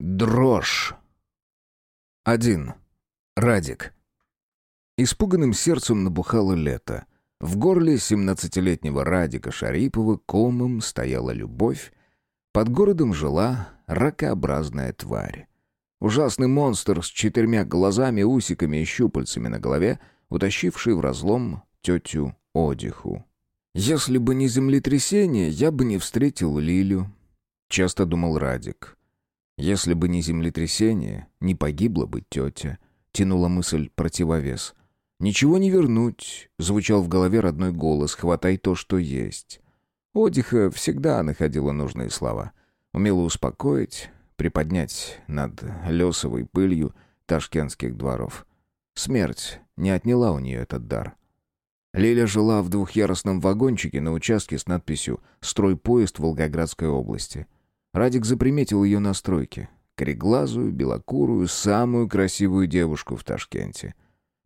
Дрожь. Один. Радик. Испуганным сердцем набухало лето. В горле семнадцатилетнего Радика Шарипова комом стояла любовь. Под городом жила ракообразная тварь. Ужасный монстр с четырьмя глазами, усиками и щупальцами на голове, утащивший в разлом тетю Одиху. «Если бы не землетрясение, я бы не встретил Лилю», — часто думал Радик. «Если бы не землетрясение, не погибла бы тетя», — тянула мысль противовес. «Ничего не вернуть», — звучал в голове родной голос, «хватай то, что есть». Одиха всегда находила нужные слова. Умела успокоить, приподнять над лесовой пылью ташкентских дворов. Смерть не отняла у нее этот дар. Лиля жила в двухъярусном вагончике на участке с надписью «Стройпоезд Волгоградской области». Радик заприметил ее на стройке. Кореглазую, белокурую, самую красивую девушку в Ташкенте.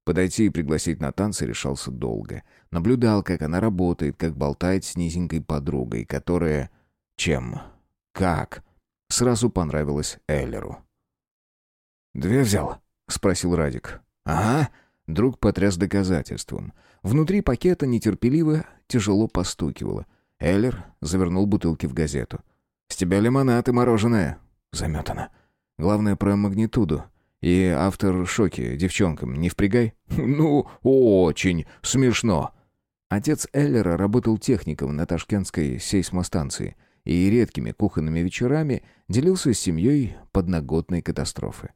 Подойти и пригласить на танцы решался долго. Наблюдал, как она работает, как болтает с низенькой подругой, которая... Чем? Как? Сразу понравилась Эллеру. «Две взял?» — спросил Радик. «Ага». Друг потряс доказательством. Внутри пакета нетерпеливо, тяжело постукивало. Эллер завернул бутылки в газету. «С тебя лимонад и мороженое». Заметано. Главное про магнитуду. И автор шоки девчонкам не впрягай. «Ну, очень смешно». Отец Эллера работал техником на ташкентской сейсмостанции и редкими кухонными вечерами делился с семьей подноготной катастрофы.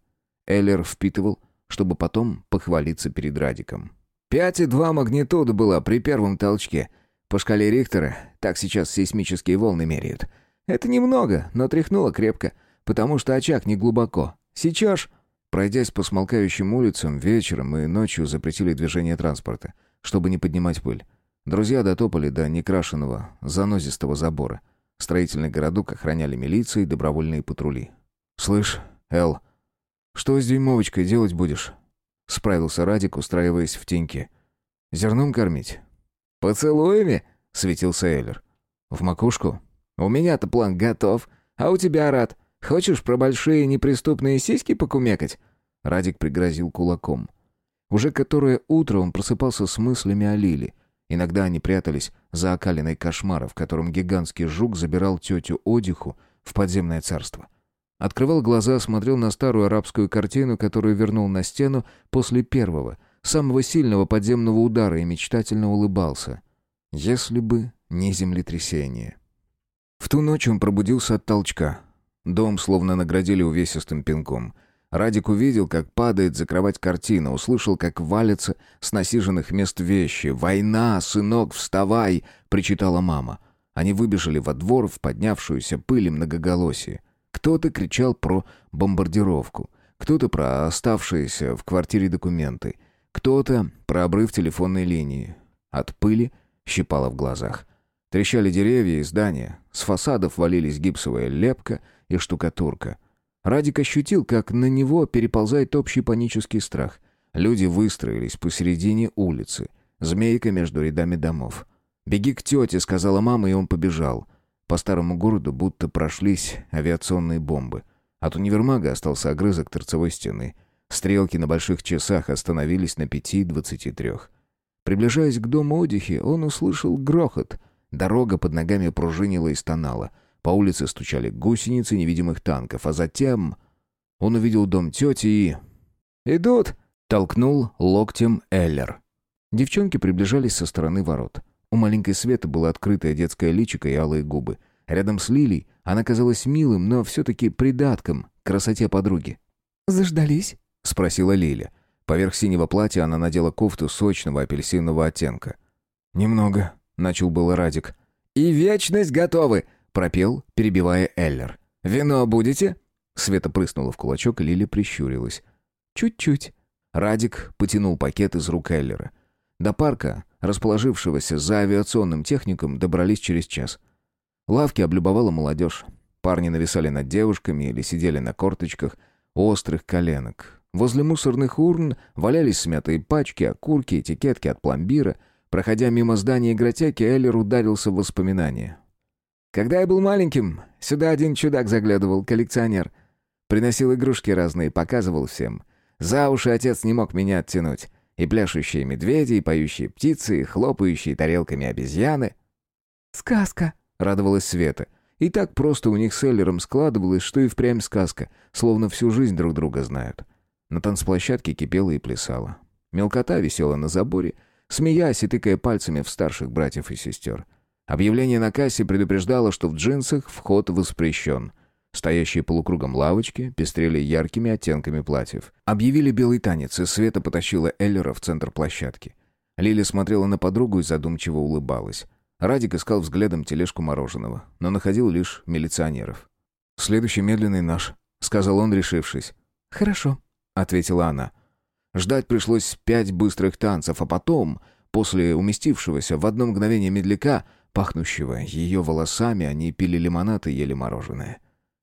Эллер впитывал, чтобы потом похвалиться перед Радиком. Пять и два магнитуда было при первом толчке. По шкале Рихтера так сейчас сейсмические волны меряют. Это немного, но тряхнуло крепко, потому что очаг не глубоко. Сейчас, пройдясь по смолкающим улицам, вечером и ночью запретили движение транспорта, чтобы не поднимать пыль. Друзья дотопали до некрашенного, занозистого забора. Строительный городок охраняли милиция и добровольные патрули. «Слышь, Эл, что с дюймовочкой делать будешь?» Справился Радик, устраиваясь в теньке. «Зерном кормить?» «Поцелуями?» — светился Эллер. «В макушку?» «У меня-то план готов. А у тебя, Рад, хочешь про большие неприступные сиськи покумекать?» Радик пригрозил кулаком. Уже которое утро он просыпался с мыслями о Лиле. Иногда они прятались за окалиной кошмара, в котором гигантский жук забирал тетю Одиху в подземное царство. Открывал глаза, смотрел на старую арабскую картину, которую вернул на стену после первого, самого сильного подземного удара и мечтательно улыбался. Если бы не землетрясение. В ту ночь он пробудился от толчка. Дом словно наградили увесистым пинком. Радик увидел, как падает за кровать картина, услышал, как валятся с насиженных мест вещи. «Война, сынок, вставай!» — причитала мама. Они выбежали во двор в поднявшуюся пыль и многоголосие. Кто-то кричал про бомбардировку, кто-то про оставшиеся в квартире документы, кто-то про обрыв телефонной линии. От пыли щипало в глазах. Трещали деревья и здания, с фасадов валились гипсовая лепка и штукатурка. Радик ощутил, как на него переползает общий панический страх. Люди выстроились посередине улицы, змейка между рядами домов. «Беги к тете», — сказала мама, и он побежал — по старому городу будто прошлись авиационные бомбы. От универмага остался огрызок торцевой стены. Стрелки на больших часах остановились на пяти двадцати трех. Приближаясь к дому отдыхи, он услышал грохот. Дорога под ногами пружинила и стонала. По улице стучали гусеницы невидимых танков, а затем он увидел дом тети и... «Идут!» — толкнул локтем Эллер. Девчонки приближались со стороны ворот. У маленькой Светы было открытое детское личико и алые губы. Рядом с Лилей она казалась милым, но все-таки придатком красоте подруги. «Заждались?» — спросила Лиля. Поверх синего платья она надела кофту сочного апельсинового оттенка. «Немного», — начал было Радик. «И вечность готовы!» — пропел, перебивая Эллер. «Вино будете?» Света прыснула в кулачок, и Лиля прищурилась. «Чуть-чуть». Радик потянул пакет из рук Эллера. До парка расположившегося за авиационным техником, добрались через час. Лавки облюбовала молодежь. Парни нависали над девушками или сидели на корточках острых коленок. Возле мусорных урн валялись смятые пачки, окурки, этикетки от пломбира. Проходя мимо здания игротеки, Эллер ударился в воспоминания. «Когда я был маленьким, сюда один чудак заглядывал, коллекционер. Приносил игрушки разные, показывал всем. За уши отец не мог меня оттянуть. И пляшущие медведи, и поющие птицы, и хлопающие тарелками обезьяны. «Сказка», — радовалась Света. И так просто у них с Эллером складывалось, что и впрямь сказка, словно всю жизнь друг друга знают. На танцплощадке кипела и плясала. Мелкота висела на заборе, смеясь и тыкая пальцами в старших братьев и сестер. Объявление на кассе предупреждало, что в джинсах вход воспрещен. Стоящие полукругом лавочки пестрели яркими оттенками платьев. Объявили белый танец, и Света потащила Эллера в центр площадки. Лили смотрела на подругу и задумчиво улыбалась. Радик искал взглядом тележку мороженого, но находил лишь милиционеров. «Следующий медленный наш», — сказал он, решившись. «Хорошо», — ответила она. Ждать пришлось пять быстрых танцев, а потом, после уместившегося в одно мгновение медляка, пахнущего ее волосами, они пили лимонад и ели мороженое.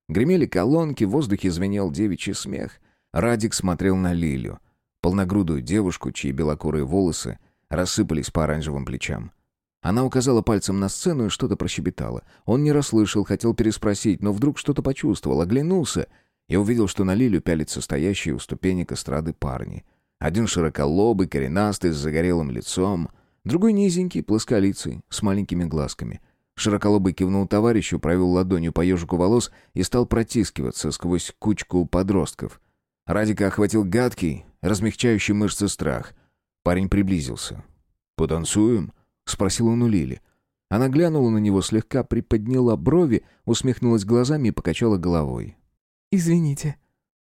Гремели колонки, в воздухе звенел девичий смех. Радик смотрел на Лилю, полногрудую девушку, чьи белокурые волосы рассыпались по оранжевым плечам. Она указала пальцем на сцену и что-то прощебетала. Он не расслышал, хотел переспросить, но вдруг что-то почувствовал, оглянулся и увидел, что на Лилю пялятся стоящие у ступенек эстрады парни. Один широколобый, коренастый, с загорелым лицом, другой низенький, плосколицый, с маленькими глазками. Широколобый кивнул товарищу, провел ладонью по ежику волос и стал протискиваться сквозь кучку подростков. Радика охватил гадкий, размягчающий мышцы страх. Парень приблизился. «Потанцуем?» — спросил он у Лили. Она глянула на него, слегка приподняла брови, усмехнулась глазами и покачала головой. «Извините».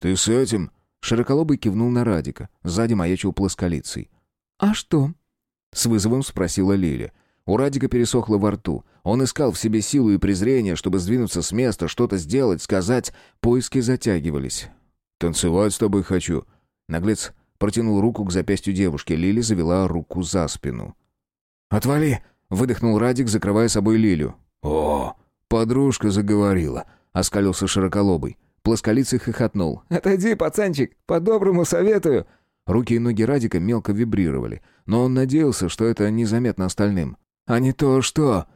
«Ты с этим?» — широколобый кивнул на Радика. Сзади маячил плосколицей. «А что?» — с вызовом спросила Лиля. У Радика пересохло во рту. Он искал в себе силу и презрение, чтобы сдвинуться с места, что-то сделать, сказать. Поиски затягивались. «Танцевать с тобой хочу». Наглец протянул руку к запястью девушки. Лили завела руку за спину. «Отвали!» — выдохнул Радик, закрывая собой Лилю. «О, подружка заговорила!» — оскалился широколобый. Плосколицый хохотнул. «Отойди, пацанчик, по-доброму советую!» Руки и ноги Радика мелко вибрировали, но он надеялся, что это незаметно остальным. А не то что...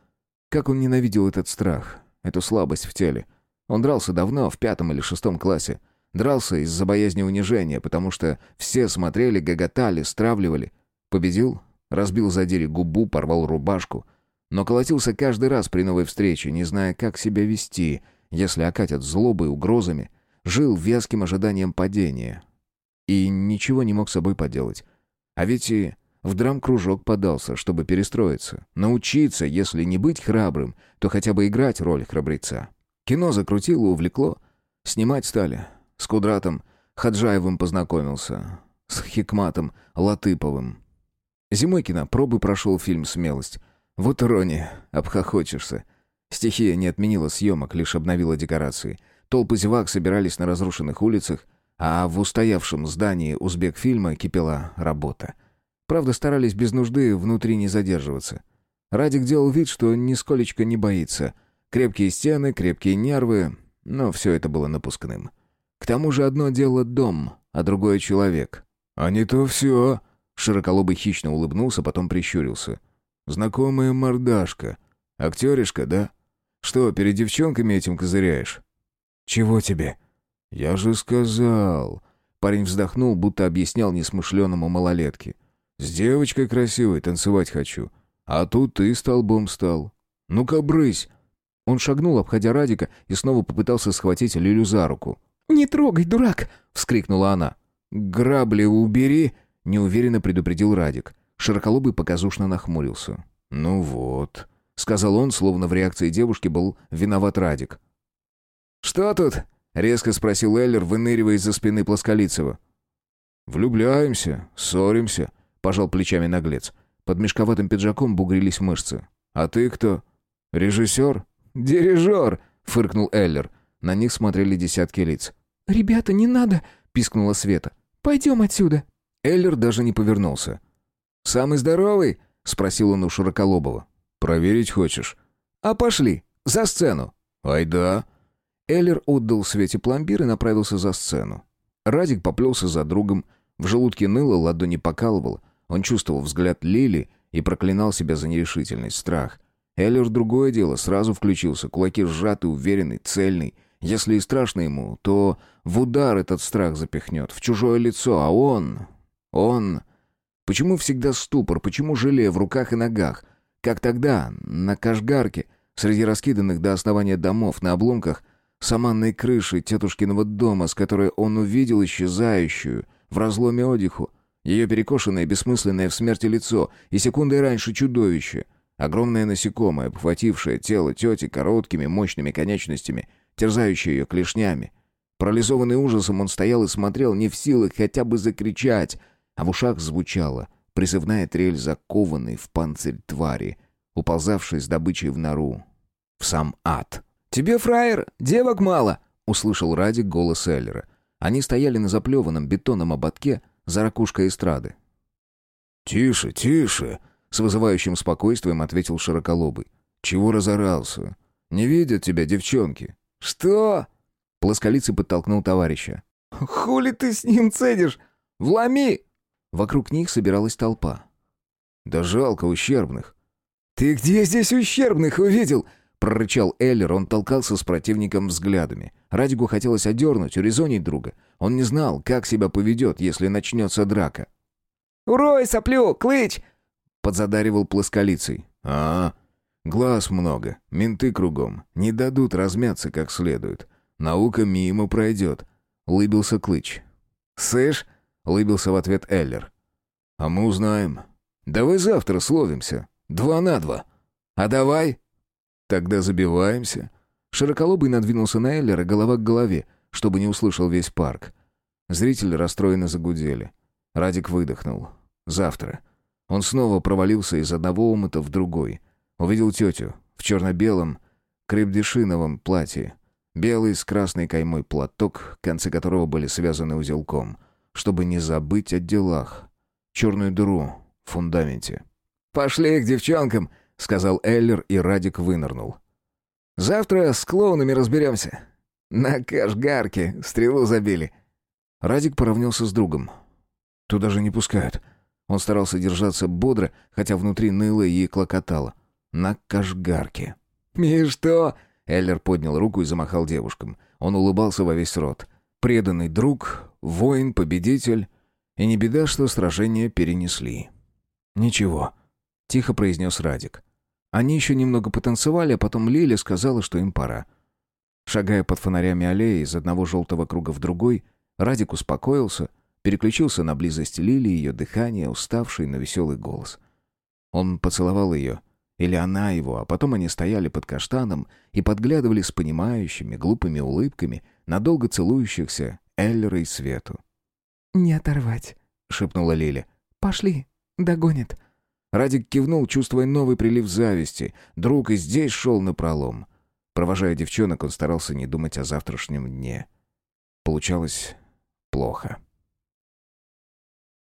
Как он ненавидел этот страх, эту слабость в теле. Он дрался давно, в пятом или шестом классе. Дрался из-за боязни унижения, потому что все смотрели, гоготали, стравливали. Победил, Разбил задире губу, порвал рубашку. Но колотился каждый раз при новой встрече, не зная, как себя вести, если окатят злобой, угрозами. Жил вязким ожиданием падения. И ничего не мог с собой поделать. А ведь и в драм-кружок подался, чтобы перестроиться. Научиться, если не быть храбрым, то хотя бы играть роль храбреца. Кино закрутило, увлекло. Снимать стали. С Кудратом Хаджаевым познакомился. С Хикматом Латыповым. Зимой кинопробы прошел фильм «Смелость». Вот ирония, обхохочешься. Стихия не отменила съемок, лишь обновила декорации. Толпы зевак собирались на разрушенных улицах, а в устоявшем здании узбек-фильма кипела работа. Правда, старались без нужды внутри не задерживаться. Радик делал вид, что нисколечко не боится. Крепкие стены, крепкие нервы, но все это было напускным. К тому же одно дело дом, а другое человек. «А не то все», Широколобый хищно улыбнулся, потом прищурился. «Знакомая мордашка. Актеришка, да? Что, перед девчонками этим козыряешь?» «Чего тебе?» «Я же сказал...» Парень вздохнул, будто объяснял несмышленному малолетке. «С девочкой красивой танцевать хочу. А тут ты столбом стал. Ну-ка, брысь!» Он шагнул, обходя Радика, и снова попытался схватить Лилю за руку. «Не трогай, дурак!» — вскрикнула она. «Грабли убери!» неуверенно предупредил Радик. Широколобый показушно нахмурился. «Ну вот», — сказал он, словно в реакции девушки был виноват Радик. «Что тут?» — резко спросил Эллер, выныривая из-за спины Плосколицева. «Влюбляемся, ссоримся», — пожал плечами наглец. Под мешковатым пиджаком бугрились мышцы. «А ты кто? Режиссер?» «Дирижер!» — фыркнул Эллер. На них смотрели десятки лиц. «Ребята, не надо!» — пискнула Света. «Пойдем отсюда!» Эллер даже не повернулся. «Самый здоровый?» — спросил он у Широколобова. «Проверить хочешь?» «А пошли, за сцену». «Ай да». Эллер отдал Свете пломбир и направился за сцену. Радик поплелся за другом. В желудке ныло, ладони покалывало. Он чувствовал взгляд Лили и проклинал себя за нерешительность, страх. Эллер другое дело, сразу включился, кулаки сжаты, уверенный, цельный. Если и страшно ему, то в удар этот страх запихнет, в чужое лицо, а он... Он... Почему всегда ступор, почему желе в руках и ногах? Как тогда, на Кашгарке, среди раскиданных до основания домов, на обломках саманной крыши тетушкиного дома, с которой он увидел исчезающую в разломе одиху, ее перекошенное, бессмысленное в смерти лицо и секундой раньше чудовище, огромное насекомое, обхватившее тело тети короткими мощными конечностями, терзающее ее клешнями. Парализованный ужасом он стоял и смотрел, не в силах хотя бы закричать, а в ушах звучала призывная трель закованной в панцирь твари, уползавшей с добычей в нору, в сам ад. «Тебе, фраер, девок мало!» — услышал Радик голос Эллера. Они стояли на заплеванном бетонном ободке за ракушкой эстрады. «Тише, тише!» — с вызывающим спокойствием ответил Широколобый. «Чего разорался? Не видят тебя девчонки?» «Что?» — плосколицый подтолкнул товарища. «Хули ты с ним цедишь? Вломи!» Вокруг них собиралась толпа. «Да жалко ущербных». «Ты где здесь ущербных увидел?» Прорычал Эллер, он толкался с противником взглядами. Радигу хотелось одернуть, урезонить друга. Он не знал, как себя поведет, если начнется драка. «Урой, соплю, клыч!» Подзадаривал плосколицей. «А, глаз много, менты кругом. Не дадут размяться как следует. Наука мимо пройдет», — улыбился Клыч. «Сышь?» — улыбился в ответ Эллер. «А мы узнаем. Давай завтра словимся. Два на два. А давай?» Тогда забиваемся. Широколобый надвинулся на Эллера голова к голове, чтобы не услышал весь парк. Зрители расстроенно загудели. Радик выдохнул. Завтра. Он снова провалился из одного омыта в другой. Увидел тетю в черно-белом крепдешиновом платье. Белый с красной каймой платок, концы которого были связаны узелком, чтобы не забыть о делах. Черную дыру в фундаменте. «Пошли к девчонкам!» — сказал Эллер, и Радик вынырнул. «Завтра с клоунами разберемся. На кашгарке стрелу забили». Радик поравнялся с другом. «Туда же не пускают». Он старался держаться бодро, хотя внутри ныло и клокотало. «На кашгарке». «И что?» — Эллер поднял руку и замахал девушкам. Он улыбался во весь рот. «Преданный друг, воин, победитель. И не беда, что сражение перенесли». «Ничего», — тихо произнес Радик. Они еще немного потанцевали, а потом Лиля сказала, что им пора. Шагая под фонарями аллеи из одного желтого круга в другой, Радик успокоился, переключился на близость Лили и ее дыхание, уставший, но веселый голос. Он поцеловал ее, или она его, а потом они стояли под каштаном и подглядывали с понимающими, глупыми улыбками на долго целующихся Эллера и Свету. «Не оторвать», — шепнула Лиля. «Пошли, догонит». Радик кивнул, чувствуя новый прилив зависти. Друг и здесь шел на пролом. Провожая девчонок, он старался не думать о завтрашнем дне. Получалось плохо.